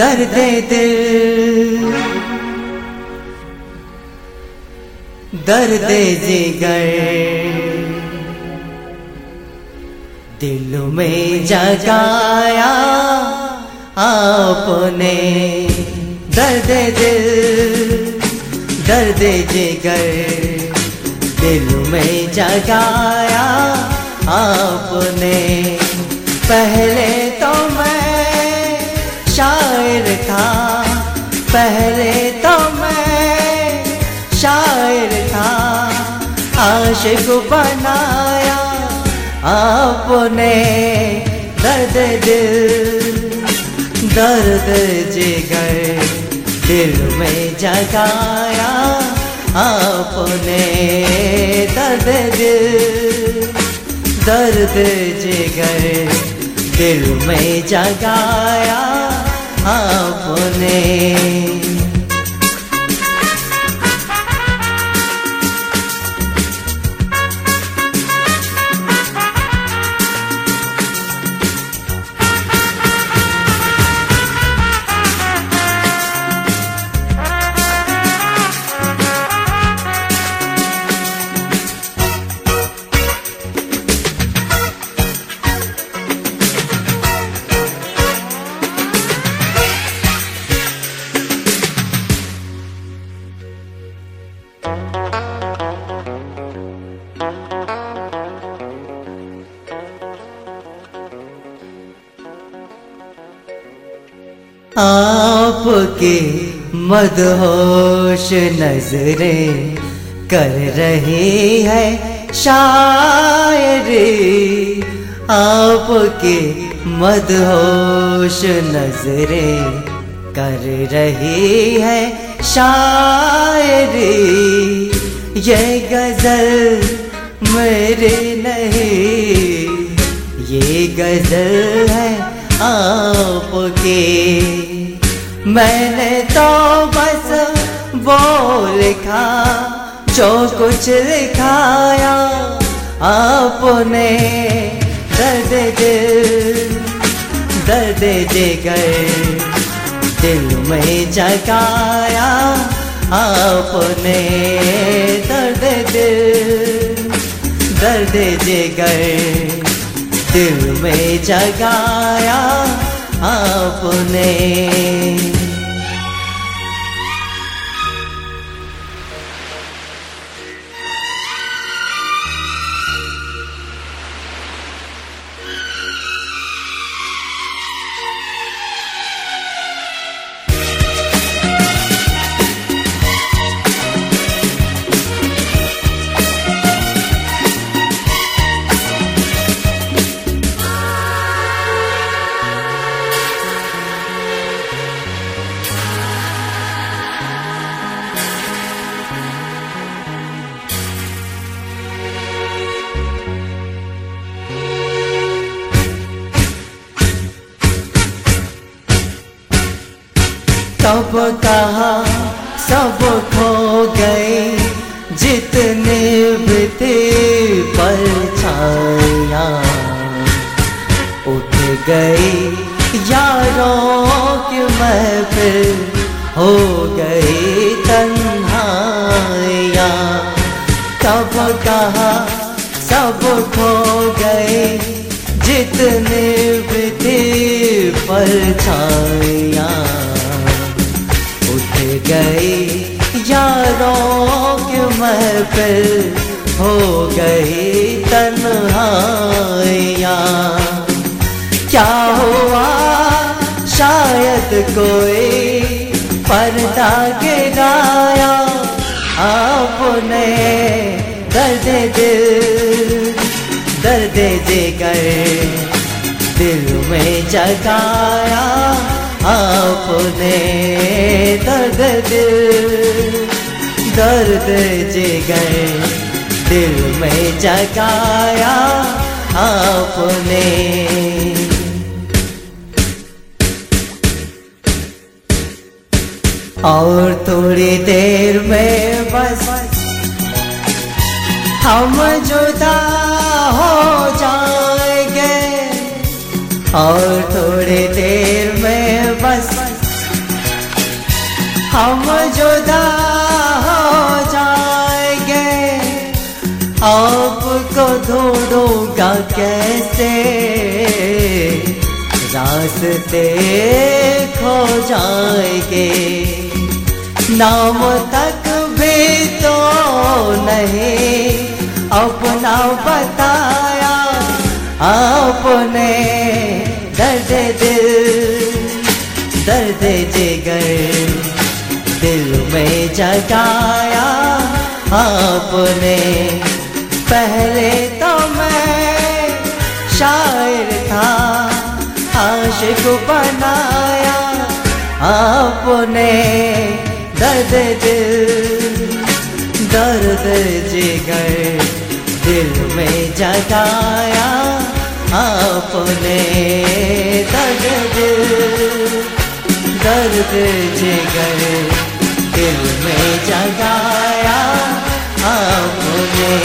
दर्द दिल। दर्द जिगर। दिल में जगाया आपने। दर्द दिल, दर्द जिगर। दिल में जगाया आपने। पहले पहले तो मैं शायर था, आशिक बनाया आपने दर्द दिल, दर्द जिगर दिल में जगाया आपने दर्द दिल, दर्द जिगर दिल में जगाया। आपने आपके मदहोश नजरे कर रही है शायरी। आपके मदहोश नजरे कर रही है शायरी। ये गज़ल मेरे नहीं, ये गज़ल है आपके मैंने तो बस वो लिखा, जो कुछ लिखाया, आपने दर्द दिल, दर्द दे गए दिल में जगाया, आपने दर्द दिल, दर्द दे गए दिल में जगाया, आपने कब कहा, सब खो गए। जितने भी थे परछाया उठ गई यारों की महफिल, हो गई तन्हाया कब कहा, सब खो गए। जितने भी थे परछाया उठ गई। यारों की महफिल हो गई तन्हाइया। क्या हुआ? शायद कोई पर्दा गिराया। आपने दर्द दिल, दर्द जिगर दिल में जगाया। आपने दर्द दर्द जिगर दिल में जगाया आपने। और थोड़ी देर में बस हम जुदा हो जाएँगे। और थोड़ी देर ढूंढूँगा कैसे? रास्ते खो जाएँगे। नाम तक भी तो नहीं, अपना बताया आपने। दर्द दिल, दर्द जिगर दिल में जगाया आपने। पहले आशिक बनाया आपने दर्द दिल, दर्द जिगर दिल में जगाया आपने दर्द दिल, दर्द जिगर दिल में जगाया आपने